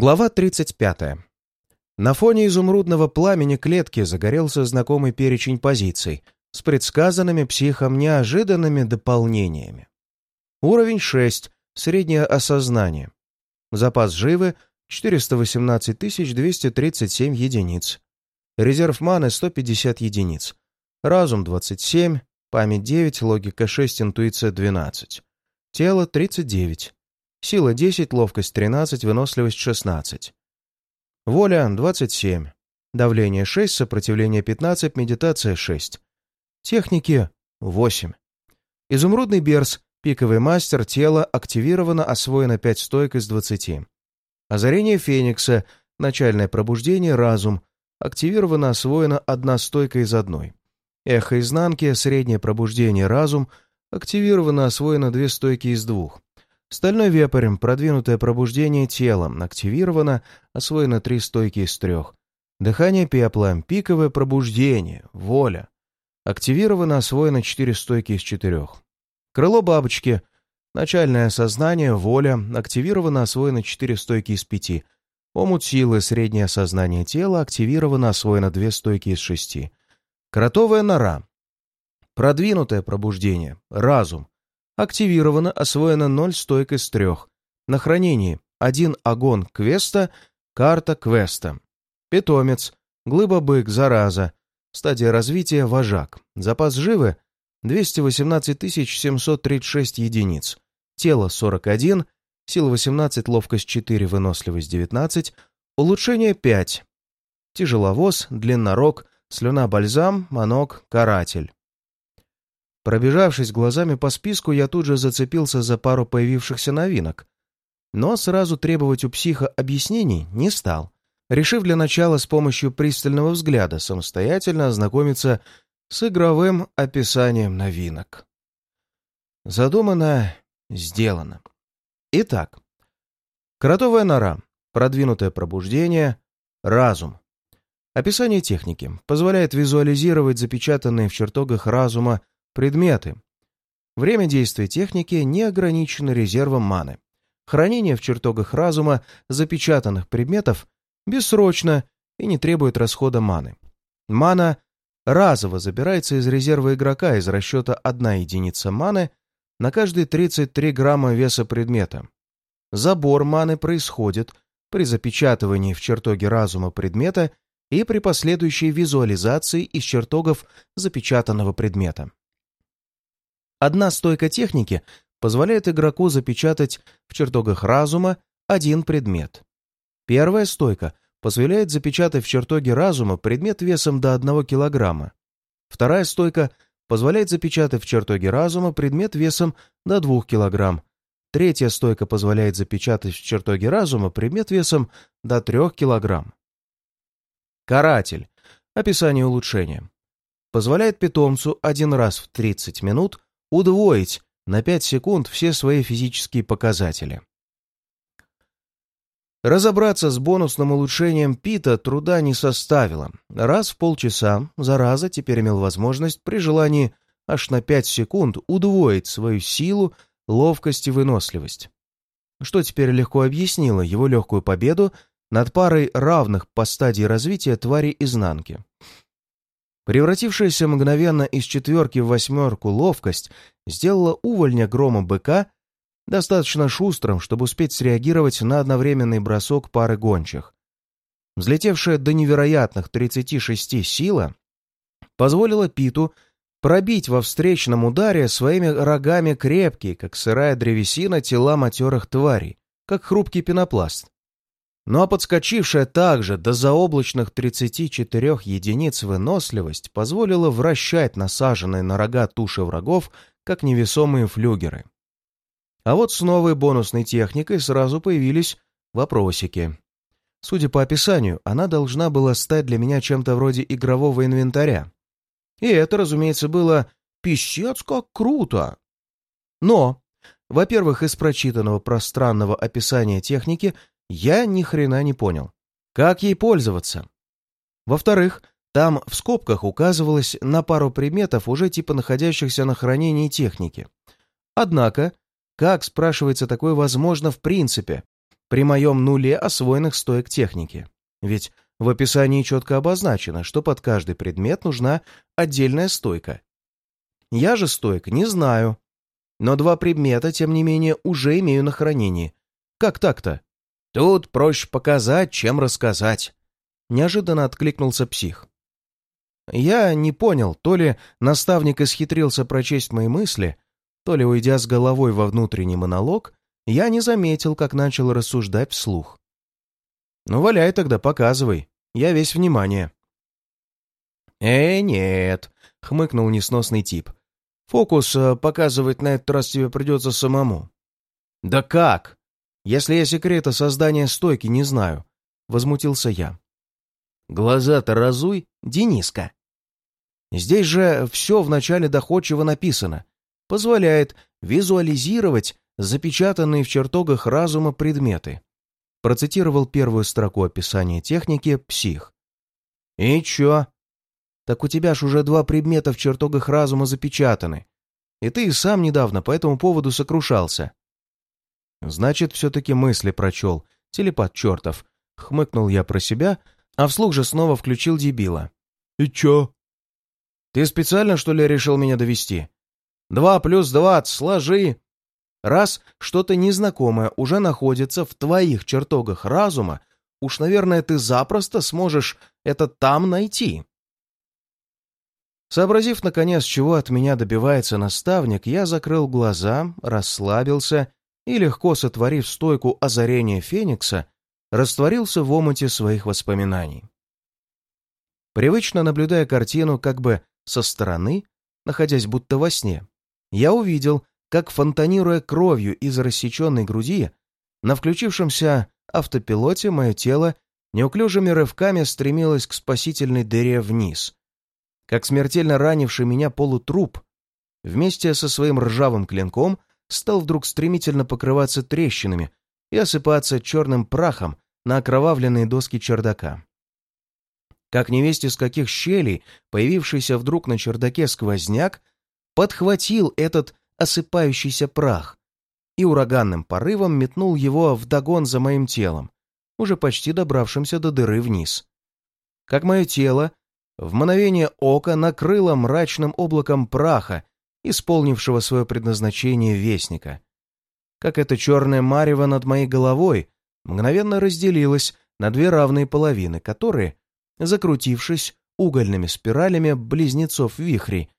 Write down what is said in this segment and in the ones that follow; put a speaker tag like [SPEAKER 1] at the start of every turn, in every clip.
[SPEAKER 1] Глава 35. На фоне изумрудного пламени клетки загорелся знакомый перечень позиций с предсказанными психом неожиданными дополнениями. Уровень 6. Среднее осознание. Запас живы 418 237 единиц. Резерв маны 150 единиц. Разум 27, память 9, логика 6, интуиция 12. Тело 39. Сила 10, ловкость 13, выносливость 16. Воля 27. Давление 6, сопротивление 15, медитация 6. Техники 8. Изумрудный берс, пиковый мастер, тело активировано, освоено 5 стойк из 20. Озарение феникса, начальное пробуждение, разум, активировано, освоено одна стойка из одной. Эхо изнанки, среднее пробуждение, разум, активировано, освоено две стойки из двух. Стальной вепрь, продвинутое пробуждение тела, активировано, освоено три стойки из трех. Дыхание пепла, пиковое пробуждение, воля. Активировано, освоено четыре стойки из четырех. Крыло бабочки, начальное сознание, воля, активировано, освоено четыре стойки из пяти. Омут силы, среднее сознание тела, активировано, освоено две стойки из шести. Кротовая нора. Продвинутое пробуждение, разум, Активировано, освоено 0 стойк из 3. На хранении один огон квеста, карта квеста. Питомец, глыба-бык, зараза. Стадия развития вожак. Запас живы 218 736 единиц. Тело 41, сила 18, ловкость 4, выносливость 19, улучшение 5. Тяжеловоз, длиннорог, слюна-бальзам, манок, каратель. Пробежавшись глазами по списку, я тут же зацепился за пару появившихся новинок. Но сразу требовать у психа объяснений не стал, решив для начала с помощью пристального взгляда самостоятельно ознакомиться с игровым описанием новинок. Задумано, сделано. Итак, кротовая нора, продвинутое пробуждение, разум. Описание техники позволяет визуализировать запечатанные в чертогах разума Предметы. Время действия техники не ограничено резервом маны. Хранение в чертогах разума запечатанных предметов бессрочно и не требует расхода маны. Мана разово забирается из резерва игрока из расчета 1 единица маны на каждые 33 грамма веса предмета. Забор маны происходит при запечатывании в чертоге разума предмета и при последующей визуализации из чертогов запечатанного предмета. Одна стойка техники позволяет игроку запечатать в чертогах разума один предмет. Первая стойка позволяет запечатать в чертоге разума предмет весом до 1 кг. Вторая стойка позволяет запечатать в чертоге разума предмет весом до 2 кг. Третья стойка позволяет запечатать в чертоге разума предмет весом до 3 кг. Каратель. Описание улучшения. Позволяет питомцу один раз в 30 минут удвоить на 5 секунд все свои физические показатели. Разобраться с бонусным улучшением Пита труда не составило. Раз в полчаса зараза теперь имел возможность при желании аж на 5 секунд удвоить свою силу, ловкость и выносливость. Что теперь легко объяснило его легкую победу над парой равных по стадии развития твари изнанки. Превратившаяся мгновенно из четверки в восьмерку ловкость сделала увольня грома быка достаточно шустрым, чтобы успеть среагировать на одновременный бросок пары гончих. Взлетевшая до невероятных 36 сила позволила Питу пробить во встречном ударе своими рогами крепкие, как сырая древесина, тела матерых тварей, как хрупкий пенопласт. Ну а подскочившая также до заоблачных 34 единиц выносливость позволила вращать насаженные на рога туши врагов, как невесомые флюгеры. А вот с новой бонусной техникой сразу появились вопросики. Судя по описанию, она должна была стать для меня чем-то вроде игрового инвентаря. И это, разумеется, было пищец как круто. Но, во-первых, из прочитанного пространного описания техники я ни хрена не понял. Как ей пользоваться? Во-вторых, там в скобках указывалось на пару предметов, уже типа находящихся на хранении техники. Однако, как, спрашивается, такое возможно в принципе? при моем нуле освоенных стоек техники. Ведь в описании четко обозначено, что под каждый предмет нужна отдельная стойка. Я же стоек не знаю. Но два предмета, тем не менее, уже имею на хранении. Как так-то? Тут проще показать, чем рассказать. Неожиданно откликнулся псих. Я не понял, то ли наставник исхитрился прочесть мои мысли, то ли, уйдя с головой во внутренний монолог, я не заметил, как начал рассуждать вслух. «Ну, валяй тогда, показывай. Я весь внимание». «Э, нет», — хмыкнул несносный тип. «Фокус э, показывать на этот раз тебе придется самому». «Да как? Если я секрета создания стойки не знаю», — возмутился я. «Глаза-то разуй, Дениска». Здесь же все вначале доходчиво написано. Позволяет визуализировать запечатанные в чертогах разума предметы. Процитировал первую строку описания техники «Псих». «И чё?» «Так у тебя ж уже два предмета в чертогах разума запечатаны. И ты и сам недавно по этому поводу сокрушался». «Значит, все-таки мысли прочел. Телепат чертов». Хмыкнул я про себя, а вслух же снова включил дебила. «И чё?» «Ты специально, что ли, решил меня довести? Два плюс два сложи!» Раз что-то незнакомое уже находится в твоих чертогах разума, уж, наверное, ты запросто сможешь это там найти. Сообразив, наконец, чего от меня добивается наставник, я закрыл глаза, расслабился и, легко сотворив стойку озарения Феникса, растворился в омуте своих воспоминаний. Привычно наблюдая картину как бы со стороны, находясь будто во сне, я увидел, как, фонтанируя кровью из рассеченной груди, на включившемся автопилоте мое тело неуклюжими рывками стремилось к спасительной дыре вниз, как смертельно ранивший меня полутруп вместе со своим ржавым клинком стал вдруг стремительно покрываться трещинами и осыпаться черным прахом на окровавленные доски чердака. Как невесте с каких щелей появившийся вдруг на чердаке сквозняк подхватил этот осыпающийся прах и ураганным порывом метнул его вдогон за моим телом, уже почти добравшимся до дыры вниз. Как мое тело в мгновение ока накрыло мрачным облаком праха, исполнившего свое предназначение вестника. Как это черное марево над моей головой мгновенно разделилось на две равные половины, которые, закрутившись угольными спиралями близнецов вихрей,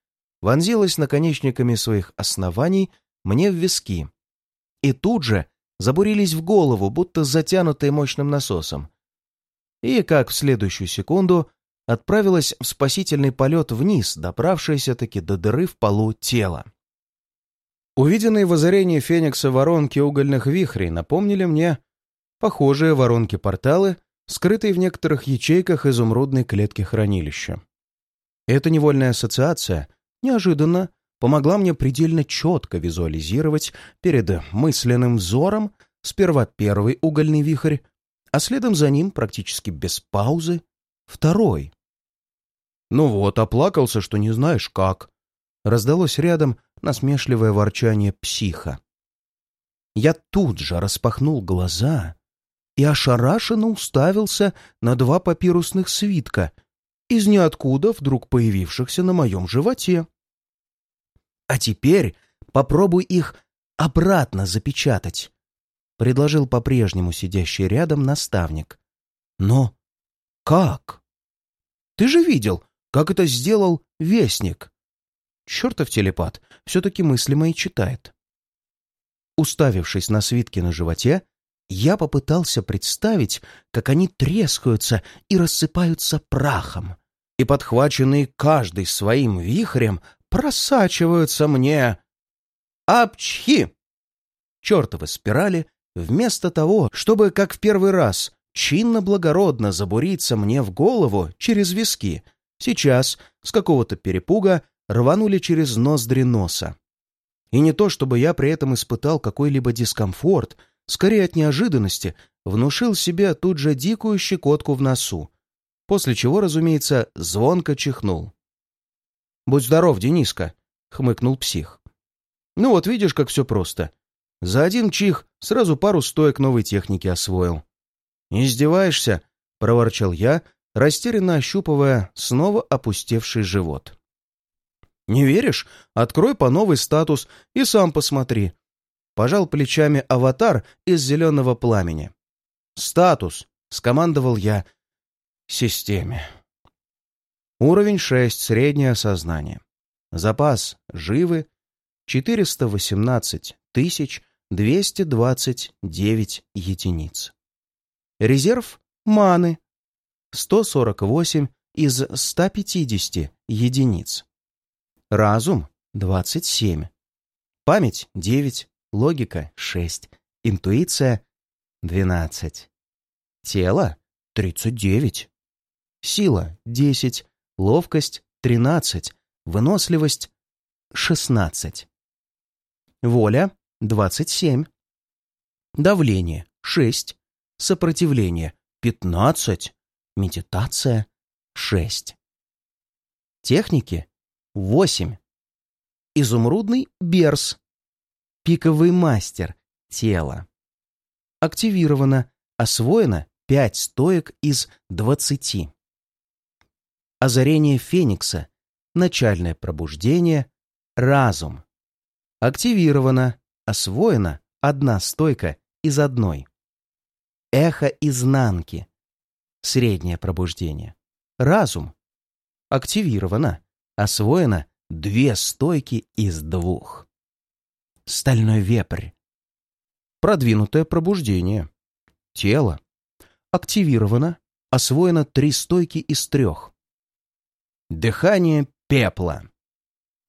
[SPEAKER 1] вонзилась наконечниками своих оснований мне в виски. И тут же забурились в голову, будто затянутые мощным насосом. И, как в следующую секунду, отправилась в спасительный полет вниз, добравшаяся-таки до дыры в полу тела. Увиденные в озарении Феникса воронки угольных вихрей напомнили мне похожие воронки-порталы, скрытые в некоторых ячейках изумрудной клетки хранилища. Эта невольная ассоциация неожиданно помогла мне предельно четко визуализировать перед мысленным взором сперва первый угольный вихрь, а следом за ним, практически без паузы, второй. «Ну вот, оплакался, что не знаешь как», — раздалось рядом насмешливое ворчание психа. Я тут же распахнул глаза и ошарашенно уставился на два папирусных свитка, из ниоткуда вдруг появившихся на моем животе. А теперь попробуй их обратно запечатать, предложил по-прежнему сидящий рядом наставник. Но как? Ты же видел, как это сделал Вестник. Чертов телепат все-таки мысли мои читает. Уставившись на свитки на животе, я попытался представить, как они трескаются и рассыпаются прахом, и, подхваченные каждый своим вихрем, просачиваются мне. Апчхи! Чертовы спирали, вместо того, чтобы, как в первый раз, чинно-благородно забуриться мне в голову через виски, сейчас, с какого-то перепуга, рванули через ноздри носа. И не то, чтобы я при этом испытал какой-либо дискомфорт, скорее от неожиданности, внушил себе тут же дикую щекотку в носу, после чего, разумеется, звонко чихнул. «Будь здоров, Дениска», — хмыкнул псих. «Ну вот видишь, как все просто. За один чих Сразу пару стоек новой техники освоил. «Издеваешься?» — проворчал я, растерянно ощупывая снова опустевший живот. «Не веришь? Открой по новый статус и сам посмотри». Пожал плечами аватар из зеленого пламени. «Статус!» — скомандовал я системе. Уровень 6. Среднее сознание. Запас живы 418 229 единиц. Резерв маны 148 из 150 единиц. Разум 27. Память 9. Логика 6. Интуиция 12. Тело 39. Сила — 10, ловкость — 13, выносливость — 16. Воля — 27. Давление — 6. Сопротивление — 15. Медитация — 6. Техники — 8. Изумрудный берс. Пиковый мастер. Тело. Активировано. Освоено 5 стоек из 20. Озарение Феникса. Начальное пробуждение. Разум. Активировано. Освоена одна стойка из одной. Эхо изнанки. Среднее пробуждение. Разум. Активировано. Освоено две стойки из двух. Стальной вепрь. Продвинутое пробуждение. Тело. Активировано. Освоено три стойки из трех. Дыхание пепла.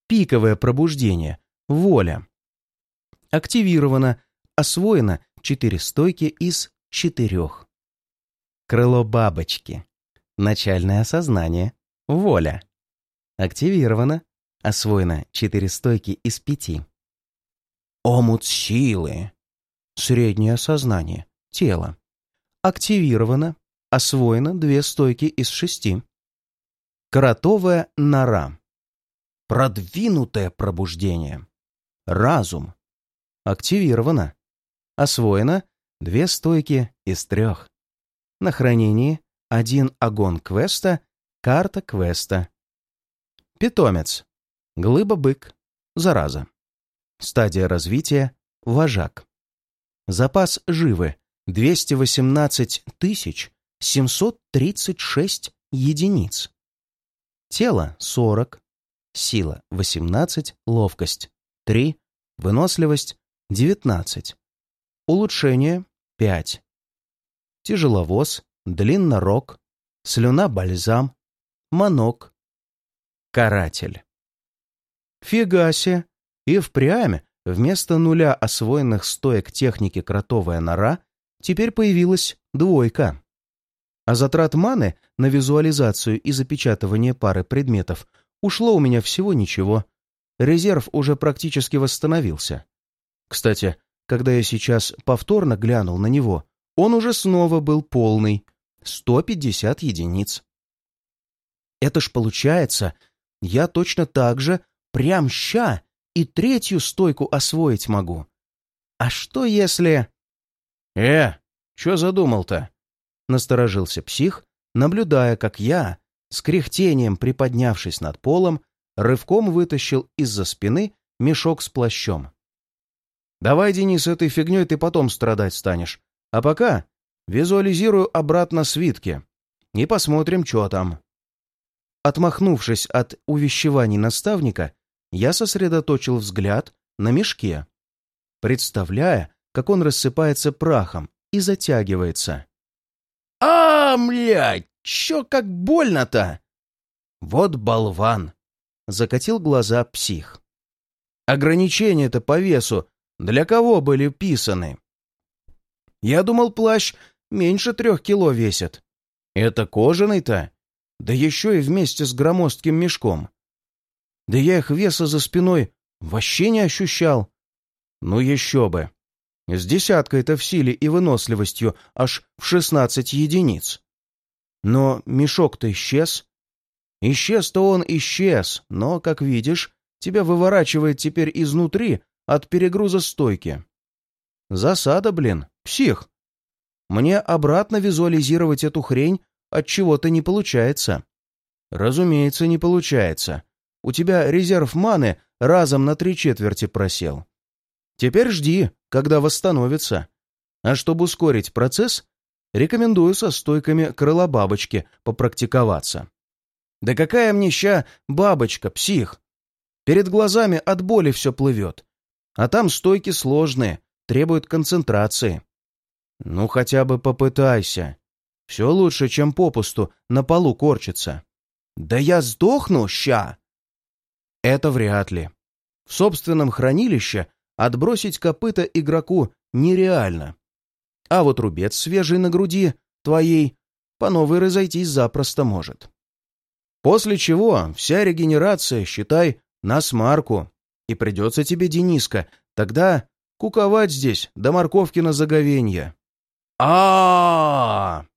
[SPEAKER 1] Пиковое пробуждение. Воля. Активировано. Освоено четыре стойки из четырех. Крыло бабочки. Начальное осознание. Воля. Активировано. Освоено четыре стойки из пяти. Омут силы. Среднее сознание. Тело. Активировано. Освоено две стойки из шести. Кротовая нора. Продвинутое пробуждение. Разум. Активировано. Освоено две стойки из трех. На хранении один огон квеста, карта квеста. Питомец. Глыба-бык. Зараза. Стадия развития. Вожак. Запас живы. 218 736 единиц. Тело — 40, сила — 18, ловкость — 3, выносливость — 19. Улучшение — 5. Тяжеловоз, длиннорог, слюна-бальзам, манок, каратель. Фигасе! И впрямь вместо нуля освоенных стоек техники кротовая нора теперь появилась двойка а затрат маны на визуализацию и запечатывание пары предметов ушло у меня всего ничего. Резерв уже практически восстановился. Кстати, когда я сейчас повторно глянул на него, он уже снова был полный. 150 единиц. Это ж получается, я точно так же прям ща и третью стойку освоить могу. А что если... «Э, чё задумал-то?» насторожился псих, наблюдая, как я, с кряхтением приподнявшись над полом, рывком вытащил из-за спины мешок с плащом. «Давай, Денис, этой фигней ты потом страдать станешь. А пока визуализирую обратно свитки и посмотрим, что там». Отмахнувшись от увещеваний наставника, я сосредоточил взгляд на мешке, представляя, как он рассыпается прахом и затягивается. «А, млядь, чё как больно-то?» «Вот болван!» — закатил глаза псих. «Ограничения-то по весу для кого были писаны?» «Я думал, плащ меньше трех кило весит. Это кожаный-то? Да еще и вместе с громоздким мешком. Да я их веса за спиной вообще не ощущал. Ну еще бы. С десяткой-то в силе и выносливостью аж в шестнадцать единиц. Но мешок-то исчез. Исчез-то он исчез, но, как видишь, тебя выворачивает теперь изнутри от перегруза стойки. Засада, блин, псих. Мне обратно визуализировать эту хрень от чего-то не получается. Разумеется, не получается. У тебя резерв маны разом на три четверти просел. Теперь жди, когда восстановится. А чтобы ускорить процесс, рекомендую со стойками крыла бабочки попрактиковаться. Да какая мне ща бабочка, псих! Перед глазами от боли все плывет. А там стойки сложные, требуют концентрации. Ну, хотя бы попытайся. Все лучше, чем попусту на полу корчиться. Да я сдохну, ща! Это вряд ли. В собственном хранилище отбросить копыта игроку нереально. А вот рубец свежий на груди, твоей, по новой разойтись запросто может. После чего вся регенерация, считай, на смарку. И придется тебе, Дениска, тогда куковать здесь до морковки на заговенье. А, -а, -а, -а